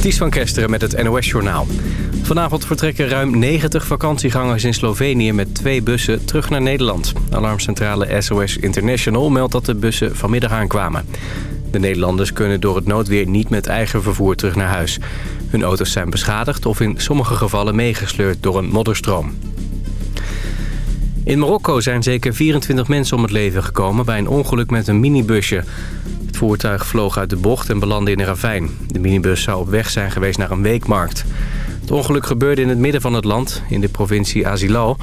Ties van Kesteren met het NOS-journaal. Vanavond vertrekken ruim 90 vakantiegangers in Slovenië met twee bussen terug naar Nederland. Alarmcentrale SOS International meldt dat de bussen vanmiddag aankwamen. De Nederlanders kunnen door het noodweer niet met eigen vervoer terug naar huis. Hun auto's zijn beschadigd of in sommige gevallen meegesleurd door een modderstroom. In Marokko zijn zeker 24 mensen om het leven gekomen bij een ongeluk met een minibusje. Voertuig vloog uit de bocht en belandde in een ravijn. De minibus zou op weg zijn geweest naar een weekmarkt. Het ongeluk gebeurde in het midden van het land, in de provincie Azilal.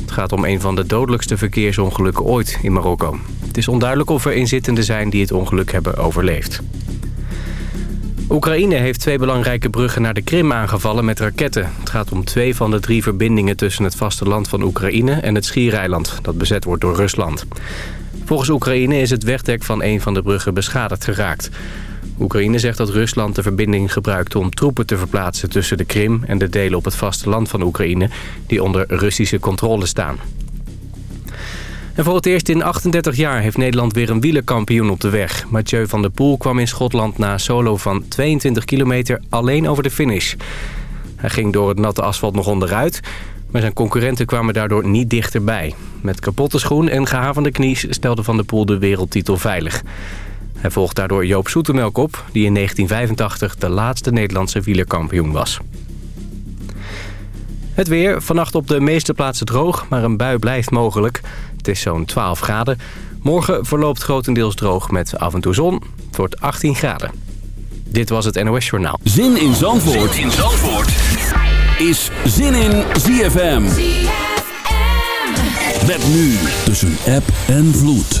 Het gaat om een van de dodelijkste verkeersongelukken ooit in Marokko. Het is onduidelijk of er inzittenden zijn die het ongeluk hebben overleefd. Oekraïne heeft twee belangrijke bruggen naar de Krim aangevallen met raketten. Het gaat om twee van de drie verbindingen tussen het vasteland van Oekraïne en het Schiereiland, dat bezet wordt door Rusland. Volgens Oekraïne is het wegdek van een van de bruggen beschadigd geraakt. Oekraïne zegt dat Rusland de verbinding gebruikt om troepen te verplaatsen tussen de Krim en de delen op het vasteland van Oekraïne die onder Russische controle staan. En voor het eerst in 38 jaar heeft Nederland weer een wielerkampioen op de weg. Mathieu van der Poel kwam in Schotland na een solo van 22 kilometer alleen over de finish. Hij ging door het natte asfalt nog onderuit, maar zijn concurrenten kwamen daardoor niet dichterbij. Met kapotte schoen en gehavende knies stelde Van der Poel de wereldtitel veilig. Hij volgt daardoor Joop Zoetemelk op, die in 1985 de laatste Nederlandse wielerkampioen was. Het weer, vannacht op de meeste plaatsen droog, maar een bui blijft mogelijk. Het is zo'n 12 graden. Morgen verloopt grotendeels droog met af en toe zon. Het wordt 18 graden. Dit was het NOS Journaal. Zin in Zandvoort, zin in Zandvoort is zin in ZFM. ZFM. nu nu tussen app en vloed.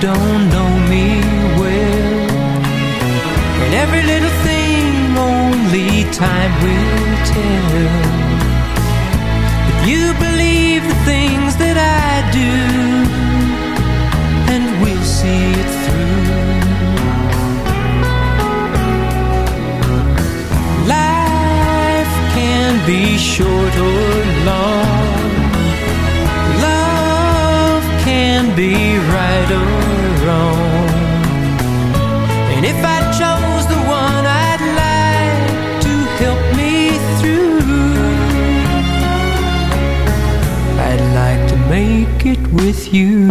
don't know me well, and every little thing only time will tell. If you believe the things that I do And we'll see it through. Life can be short or long. Love can be right or if I chose the one I'd like to help me through, I'd like to make it with you.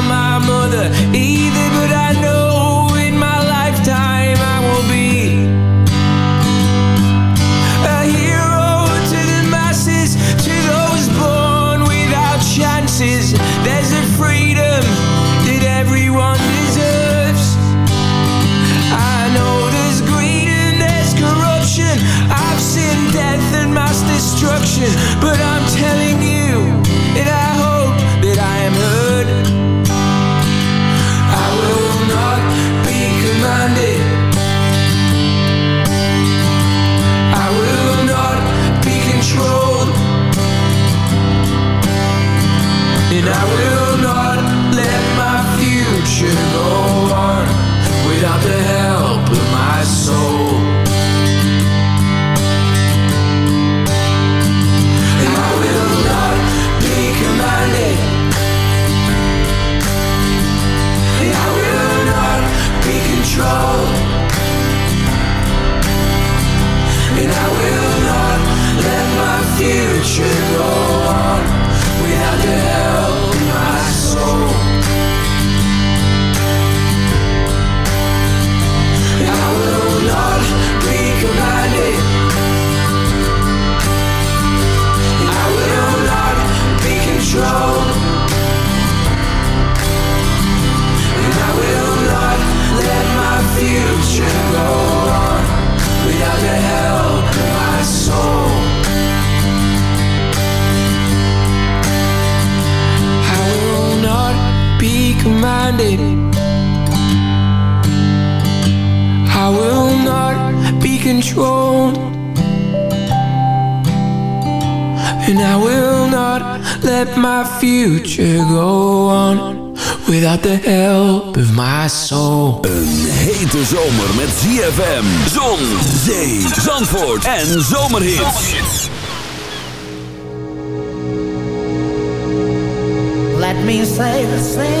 destruction, but I'm telling you, en zomerhits. Let me say the since,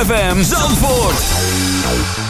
ZFM Zandvoort.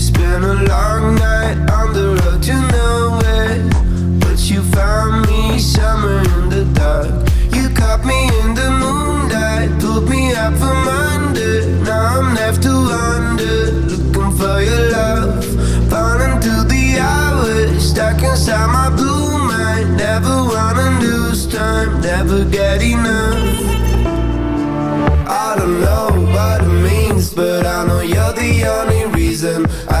It's been a long night on the road to nowhere. But you found me somewhere in the dark. You caught me in the moonlight, pulled me up from under. Now I'm left to wander, looking for your love. Falling through the hours, stuck inside my blue mind. Never wanna lose time, never get enough. I don't know what it means, but I know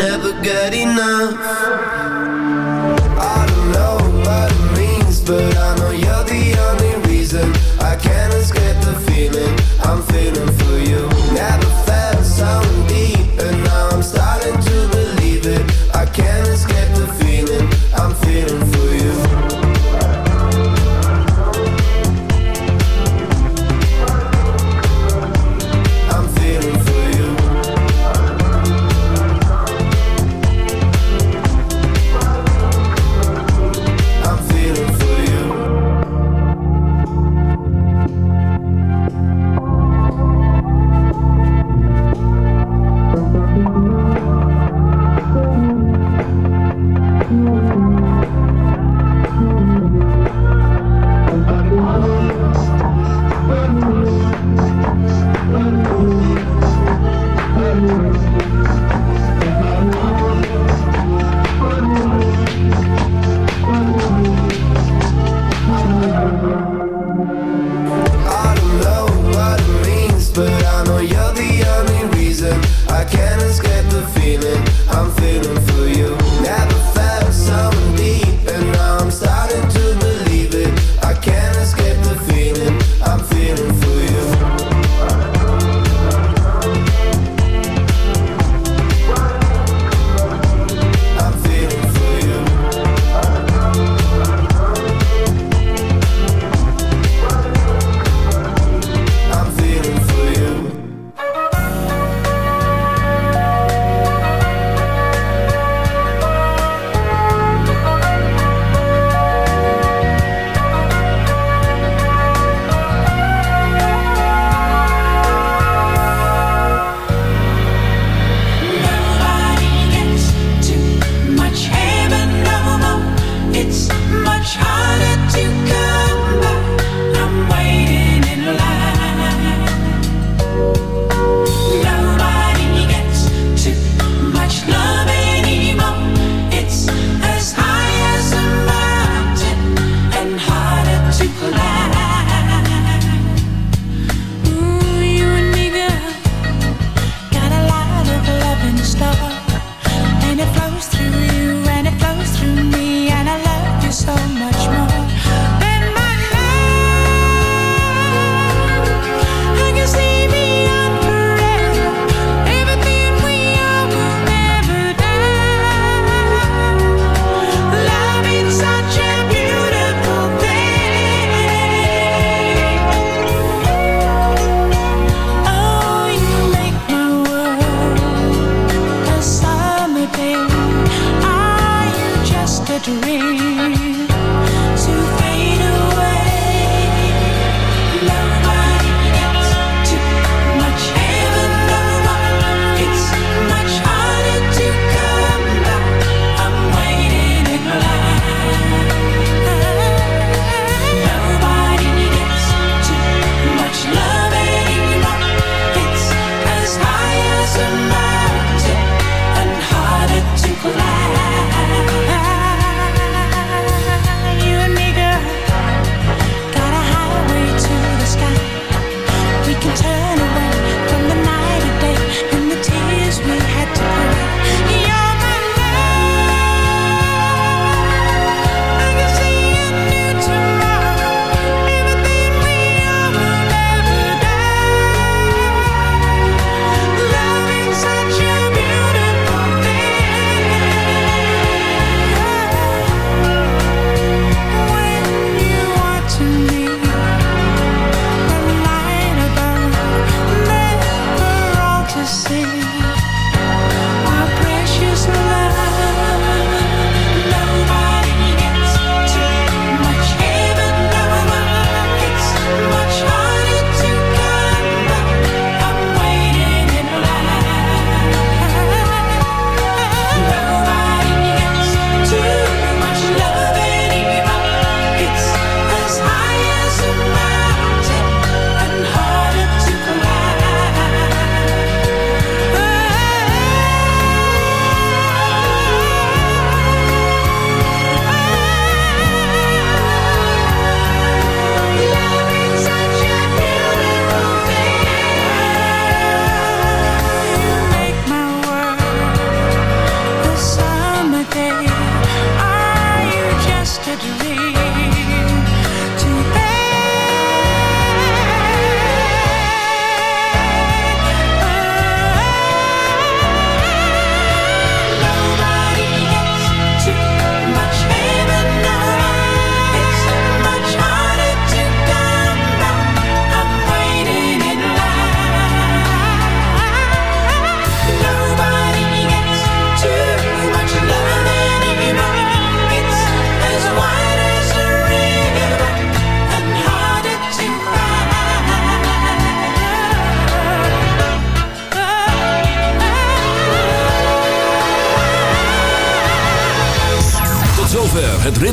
never get enough.